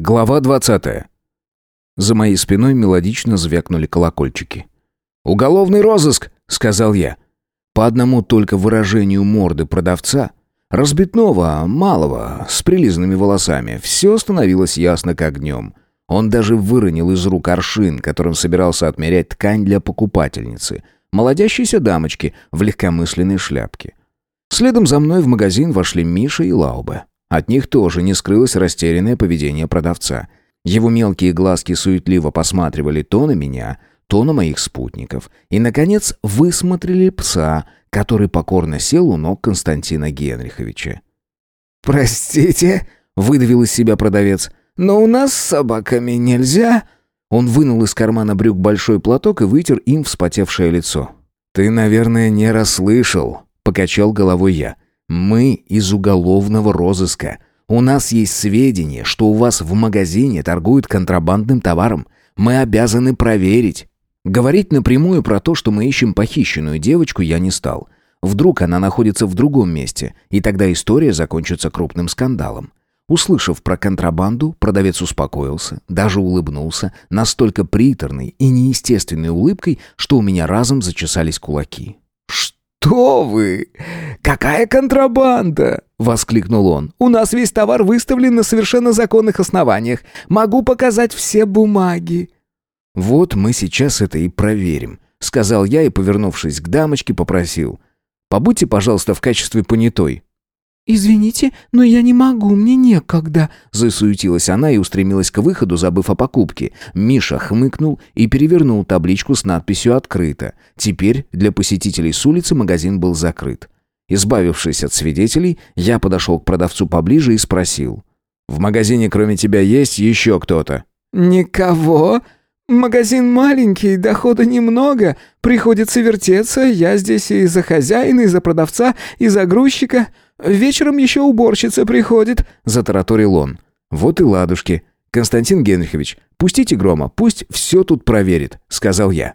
Глава 20. За моей спиной мелодично звякнули колокольчики. «Уголовный розыск!» — сказал я. По одному только выражению морды продавца, разбитного, малого, с прилизанными волосами, все становилось ясно как днем. Он даже выронил из рук аршин, которым собирался отмерять ткань для покупательницы, молодящейся дамочки в легкомысленной шляпке. Следом за мной в магазин вошли Миша и Лаубе. От них тоже не скрылось растерянное поведение продавца. Его мелкие глазки суетливо посматривали то на меня, то на моих спутников. И, наконец, высмотрели пса, который покорно сел у ног Константина Генриховича. «Простите», — выдавил из себя продавец, — «но у нас с собаками нельзя». Он вынул из кармана брюк большой платок и вытер им вспотевшее лицо. «Ты, наверное, не расслышал», — покачал головой я. Мы из уголовного розыска. У нас есть сведения, что у вас в магазине торгуют контрабандным товаром. Мы обязаны проверить. Говорить напрямую про то, что мы ищем похищенную девочку, я не стал. Вдруг она находится в другом месте, и тогда история закончится крупным скандалом. Услышав про контрабанду, продавец успокоился, даже улыбнулся, настолько приторной и неестественной улыбкой, что у меня разом зачесались кулаки. «Что?» «Что вы? Какая контрабанда?» — воскликнул он. «У нас весь товар выставлен на совершенно законных основаниях. Могу показать все бумаги». «Вот мы сейчас это и проверим», — сказал я и, повернувшись к дамочке, попросил. «Побудьте, пожалуйста, в качестве понятой». «Извините, но я не могу, мне некогда», — засуетилась она и устремилась к выходу, забыв о покупке. Миша хмыкнул и перевернул табличку с надписью «Открыто». Теперь для посетителей с улицы магазин был закрыт. Избавившись от свидетелей, я подошел к продавцу поближе и спросил. «В магазине кроме тебя есть еще кто-то?» «Никого. Магазин маленький, дохода немного. Приходится вертеться. Я здесь и за хозяина, и за продавца, и за грузчика». Вечером еще уборщица приходит», — затараторил он. «Вот и ладушки. Константин Генрихович, пустите Грома, пусть все тут проверит», — сказал я.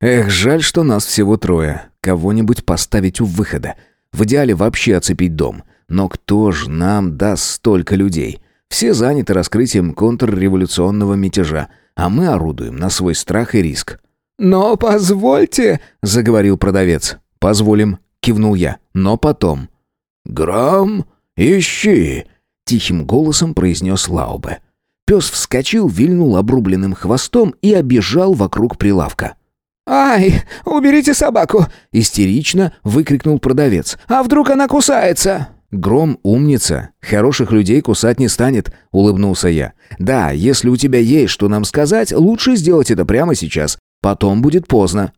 «Эх, жаль, что нас всего трое. Кого-нибудь поставить у выхода. В идеале вообще оцепить дом. Но кто ж нам даст столько людей? Все заняты раскрытием контрреволюционного мятежа, а мы орудуем на свой страх и риск». «Но позвольте», — заговорил продавец. «Позволим», — кивнул я. «Но потом». «Гром, ищи!» — тихим голосом произнес Лаубе. Пес вскочил, вильнул обрубленным хвостом и обежал вокруг прилавка. «Ай, уберите собаку!» — истерично выкрикнул продавец. «А вдруг она кусается?» «Гром умница. Хороших людей кусать не станет», — улыбнулся я. «Да, если у тебя есть что нам сказать, лучше сделать это прямо сейчас. Потом будет поздно».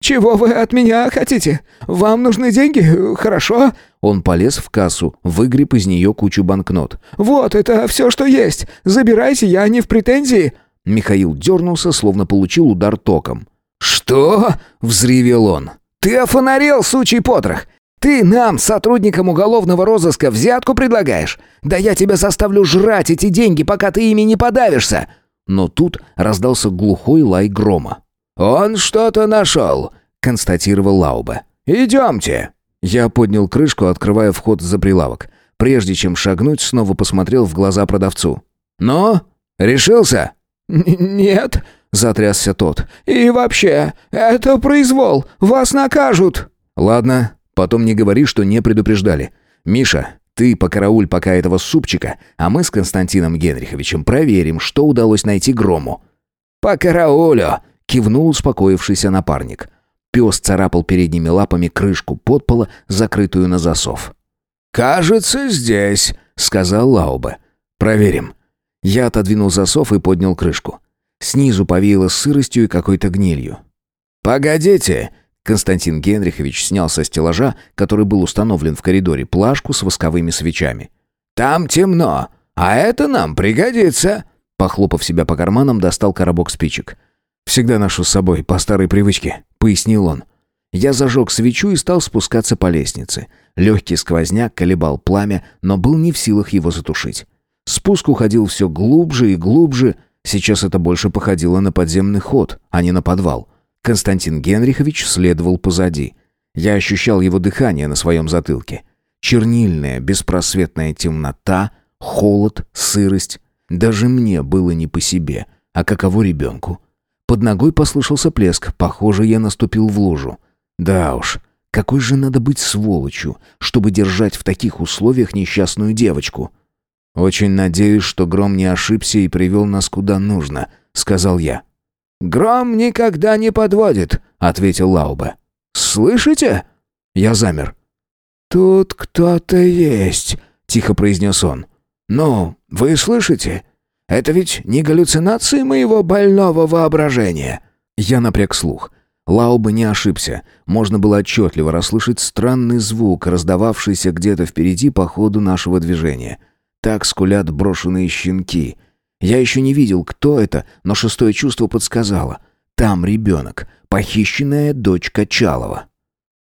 «Чего вы от меня хотите? Вам нужны деньги? Хорошо». Он полез в кассу, выгреб из нее кучу банкнот. «Вот, это все, что есть. Забирайте, я не в претензии». Михаил дернулся, словно получил удар током. «Что?» — взревел он. «Ты офонарел, сучий потрох! Ты нам, сотрудникам уголовного розыска, взятку предлагаешь? Да я тебя заставлю жрать эти деньги, пока ты ими не подавишься!» Но тут раздался глухой лай грома. «Он что-то нашел», — констатировал Лауба. «Идемте». Я поднял крышку, открывая вход за прилавок. Прежде чем шагнуть, снова посмотрел в глаза продавцу. «Ну, решился?» «Нет», — затрясся тот. «И вообще, это произвол, вас накажут». «Ладно, потом не говори, что не предупреждали. Миша, ты покарауль пока этого супчика, а мы с Константином Генриховичем проверим, что удалось найти Грому». «По караулю», кивнул успокоившийся напарник. Пес царапал передними лапами крышку подпола, закрытую на засов. «Кажется, здесь», — сказал Лаубе. «Проверим». Я отодвинул засов и поднял крышку. Снизу повеяло сыростью и какой-то гнилью. «Погодите!» Константин Генрихович снял со стеллажа, который был установлен в коридоре, плашку с восковыми свечами. «Там темно, а это нам пригодится!» Похлопав себя по карманам, достал коробок спичек. «Всегда ношу с собой, по старой привычке», — пояснил он. Я зажег свечу и стал спускаться по лестнице. Легкий сквозняк колебал пламя, но был не в силах его затушить. Спуск уходил все глубже и глубже. Сейчас это больше походило на подземный ход, а не на подвал. Константин Генрихович следовал позади. Я ощущал его дыхание на своем затылке. Чернильная, беспросветная темнота, холод, сырость. Даже мне было не по себе, а каково ребенку. Под ногой послышался плеск, похоже, я наступил в лужу. Да уж, какой же надо быть сволочью, чтобы держать в таких условиях несчастную девочку? Очень надеюсь, что Гром не ошибся и привел нас куда нужно, сказал я. Гром никогда не подводит, ответил Лаубе. Слышите? Я замер. Тут кто-то есть, тихо произнес он. Ну, вы слышите? Это ведь не галлюцинации моего больного воображения. Я напряг слух. Лаубе не ошибся. Можно было отчетливо расслышать странный звук, раздававшийся где-то впереди по ходу нашего движения. Так скулят брошенные щенки. Я еще не видел, кто это, но шестое чувство подсказало. Там ребенок, похищенная дочь Качалова.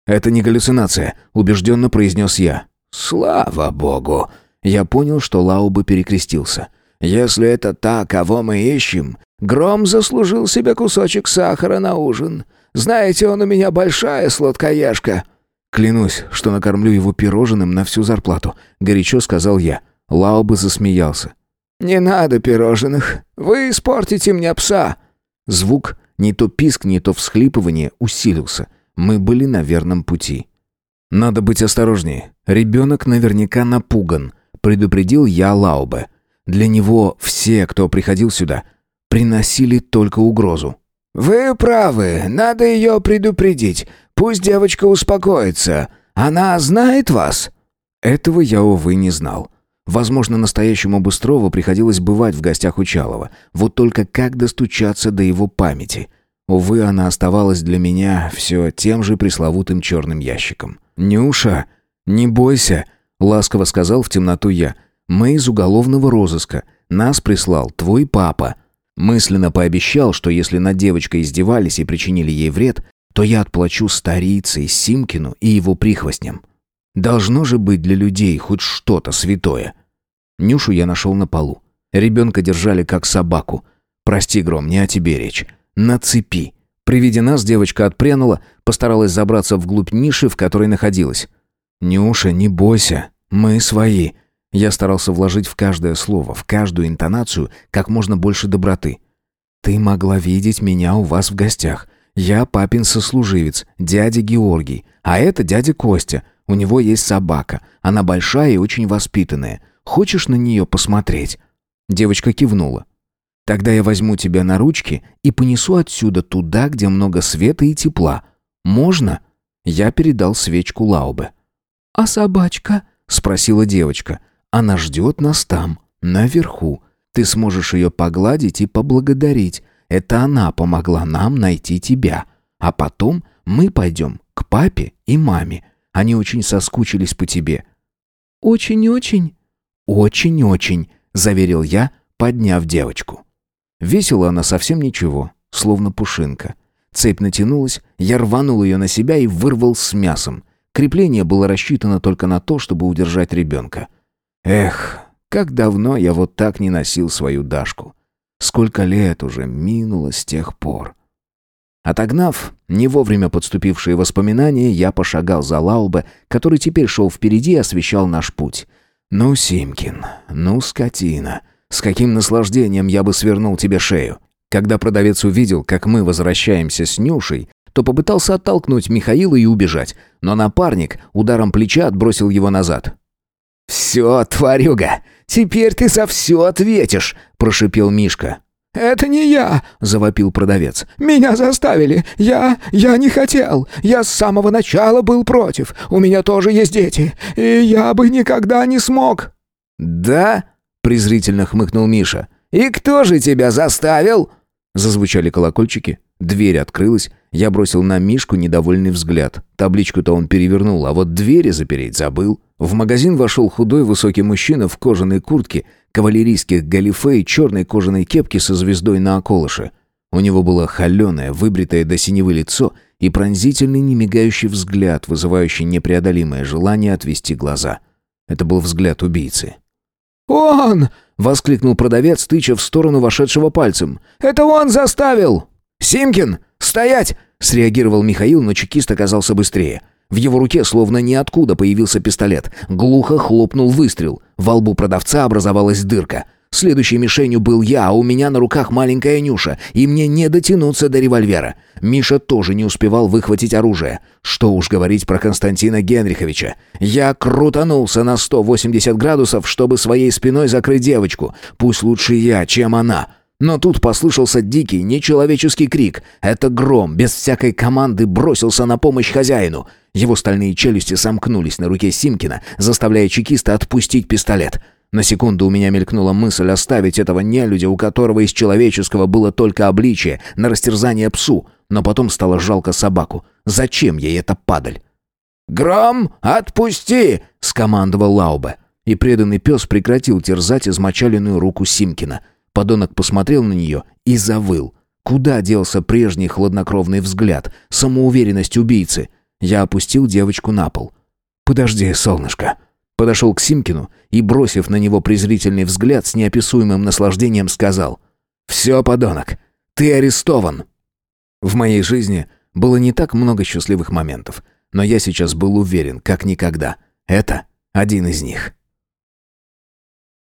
«Это не галлюцинация», — убежденно произнес я. «Слава богу!» Я понял, что Лаубе перекрестился. «Если это та, кого мы ищем, Гром заслужил себе кусочек сахара на ужин. Знаете, он у меня большая сладкоежка». «Клянусь, что накормлю его пирожным на всю зарплату», — горячо сказал я. Лаубе засмеялся. «Не надо пирожных. Вы испортите мне пса». Звук, не то писк, не то всхлипывание, усилился. Мы были на верном пути. «Надо быть осторожнее. Ребенок наверняка напуган», — предупредил я Лаубе. «Для него все, кто приходил сюда, приносили только угрозу». «Вы правы. Надо ее предупредить. Пусть девочка успокоится. Она знает вас?» Этого я, увы, не знал. Возможно, настоящему Быстрову приходилось бывать в гостях у Чалова. Вот только как достучаться до его памяти? Увы, она оставалась для меня все тем же пресловутым черным ящиком. «Нюша, не бойся», — ласково сказал в темноту я. «Мы из уголовного розыска. Нас прислал твой папа». Мысленно пообещал, что если над девочкой издевались и причинили ей вред, то я отплачу старице, Симкину и его прихвостням. Должно же быть для людей хоть что-то святое. Нюшу я нашел на полу. Ребенка держали как собаку. Прости, Гром, не о тебе речь. На цепи. При виде нас девочка отпрянула, постаралась забраться вглубь ниши, в которой находилась. «Нюша, не бойся, мы свои». Я старался вложить в каждое слово, в каждую интонацию как можно больше доброты. «Ты могла видеть меня у вас в гостях. Я папин сослуживец, дядя Георгий, а это дядя Костя. У него есть собака. Она большая и очень воспитанная. Хочешь на нее посмотреть?» Девочка кивнула. «Тогда я возьму тебя на ручки и понесу отсюда туда, где много света и тепла. Можно?» Я передал свечку Лаубе. «А собачка?» — спросила девочка. «Она ждет нас там, наверху. Ты сможешь ее погладить и поблагодарить. Это она помогла нам найти тебя. А потом мы пойдем к папе и маме. Они очень соскучились по тебе». «Очень-очень?» «Очень-очень», — заверил я, подняв девочку. Весила она совсем ничего, словно пушинка. Цепь натянулась, я рванул ее на себя и вырвал с мясом. Крепление было рассчитано только на то, чтобы удержать ребенка. Эх, как давно я вот так не носил свою Дашку. Сколько лет уже минуло с тех пор. Отогнав не вовремя подступившие воспоминания, я пошагал за Лаубе, который теперь шел впереди и освещал наш путь. «Ну, Симкин, ну, скотина, с каким наслаждением я бы свернул тебе шею!» Когда продавец увидел, как мы возвращаемся с Нюшей, то попытался оттолкнуть Михаила и убежать, но напарник ударом плеча отбросил его назад. «Все, тварюга, теперь ты за все ответишь!» – прошипел Мишка. «Это не я!» — завопил продавец. «Меня заставили! Я... я не хотел! Я с самого начала был против! У меня тоже есть дети! И я бы никогда не смог!» «Да?» — презрительно хмыкнул Миша. «И кто же тебя заставил?» Зазвучали колокольчики, дверь открылась, я бросил на Мишку недовольный взгляд. Табличку-то он перевернул, а вот двери запереть забыл. В магазин вошел худой высокий мужчина в кожаной куртке, кавалерийских галифе и черной кожаной кепке со звездой на околыше. У него было холеное, выбритое до синевы лицо и пронзительный немигающий взгляд, вызывающий непреодолимое желание отвести глаза. Это был взгляд убийцы. «Он!» — воскликнул продавец, тыча в сторону вошедшего пальцем. «Это он заставил!» «Симкин, стоять!» — среагировал Михаил, но чекист оказался быстрее. В его руке словно ниоткуда появился пистолет. Глухо хлопнул выстрел. Во лбу продавца образовалась дырка. Следующей мишенью был я, а у меня на руках маленькая Нюша, и мне не дотянуться до револьвера. Миша тоже не успевал выхватить оружие. Что уж говорить про Константина Генриховича. Я крутанулся на 180 градусов, чтобы своей спиной закрыть девочку. Пусть лучше я, чем она. Но тут послышался дикий, нечеловеческий крик. Это гром, без всякой команды, бросился на помощь хозяину. Его стальные челюсти сомкнулись на руке Симкина, заставляя чекиста отпустить пистолет. На секунду у меня мелькнула мысль оставить этого нелюдя, у которого из человеческого было только обличие, на растерзание псу, но потом стало жалко собаку. Зачем ей эта падаль? «Гром, отпусти!» — скомандовал Лаубе. И преданный пес прекратил терзать измочаленную руку Симкина. Подонок посмотрел на нее и завыл. Куда делся прежний хладнокровный взгляд, самоуверенность убийцы? Я опустил девочку на пол. «Подожди, солнышко», Подошел к Симкину и, бросив на него презрительный взгляд, с неописуемым наслаждением сказал «Все, подонок, ты арестован». В моей жизни было не так много счастливых моментов, но я сейчас был уверен, как никогда. Это один из них.